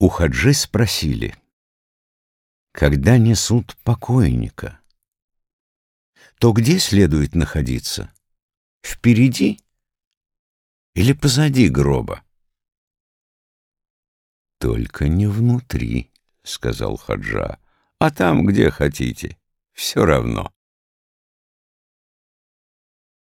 У Хаджи спросили, когда несут покойника, то где следует находиться? Впереди или позади гроба? Только не внутри, сказал Хаджа, а там, где хотите, все равно.